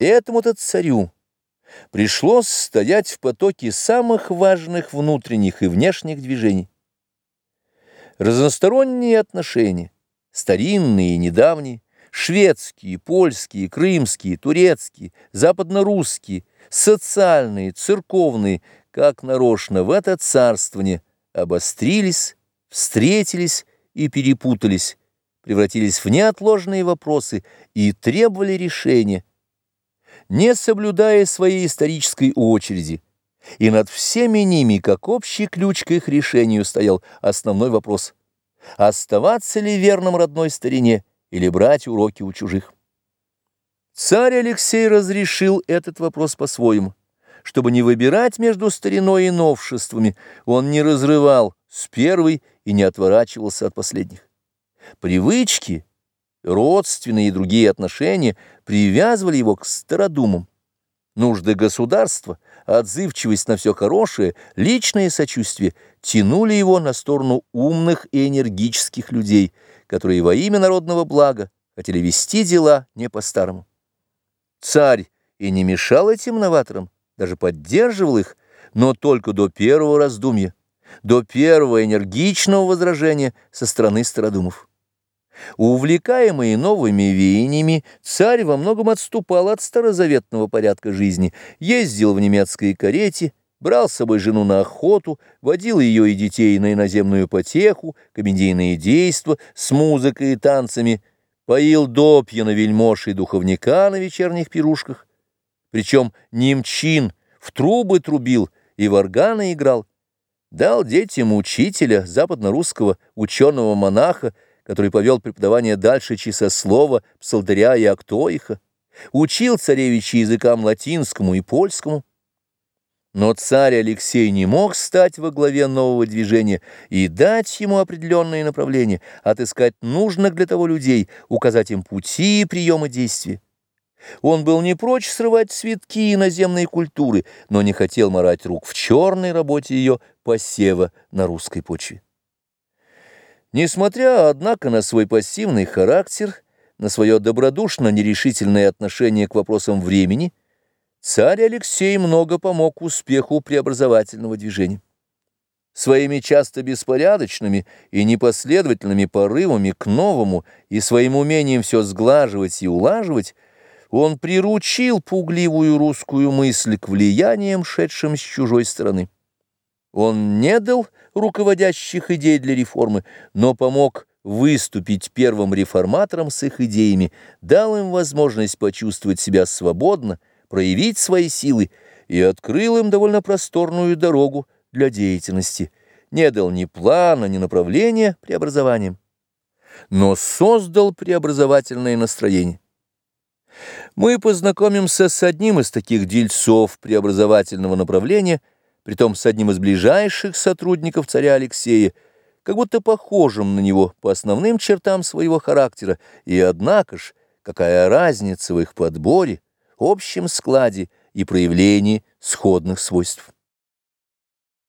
Этому-то царю пришлось стоять в потоке самых важных внутренних и внешних движений. Разносторонние отношения, старинные и недавние, шведские, польские, крымские, турецкие, западно-русские, социальные, церковные, как нарочно в это царствование обострились, встретились и перепутались, превратились в неотложные вопросы и требовали решения, не соблюдая своей исторической очереди, и над всеми ними, как общий ключ к их решению, стоял основной вопрос – оставаться ли верным родной старине или брать уроки у чужих. Царь Алексей разрешил этот вопрос по-своему. Чтобы не выбирать между стариной и новшествами, он не разрывал с первой и не отворачивался от последних. Привычки – родственные и другие отношения привязывали его к стародумам. Нужды государства, отзывчивость на все хорошее, личное сочувствие тянули его на сторону умных и энергических людей, которые во имя народного блага хотели вести дела не по-старому. Царь и не мешал этим новаторам, даже поддерживал их, но только до первого раздумья, до первого энергичного возражения со стороны стародумов. Увлекаемый новыми веяниями, царь во многом отступал от старозаветного порядка жизни, ездил в немецкой карете, брал с собой жену на охоту, водил ее и детей на иноземную потеху, комедийные действа с музыкой и танцами, поил допьяно вельмож и духовника на вечерних пирушках. Причем немчин в трубы трубил и в органы играл, дал детям учителя, западно-русского ученого-монаха, который повел преподавание дальше часослова, псалдаря и актоиха, учил царевича языкам латинскому и польскому. Но царь Алексей не мог стать во главе нового движения и дать ему определенные направления, отыскать нужных для того людей, указать им пути и приемы действия. Он был не прочь срывать цветки иноземной культуры, но не хотел морать рук в черной работе ее посева на русской почве. Несмотря, однако, на свой пассивный характер, на свое добродушно-нерешительное отношение к вопросам времени, царь Алексей много помог успеху преобразовательного движения. Своими часто беспорядочными и непоследовательными порывами к новому и своим умением все сглаживать и улаживать, он приручил пугливую русскую мысль к влияниям, шедшим с чужой стороны. Он не дал руководящих идей для реформы, но помог выступить первым реформатором с их идеями, дал им возможность почувствовать себя свободно, проявить свои силы и открыл им довольно просторную дорогу для деятельности, не дал ни плана, ни направления преобразованиям, но создал преобразовательное настроение. Мы познакомимся с одним из таких дельцов преобразовательного направления – притом с одним из ближайших сотрудников царя Алексея, как будто похожим на него по основным чертам своего характера, и однако ж, какая разница в их подборе, общем складе и проявлении сходных свойств.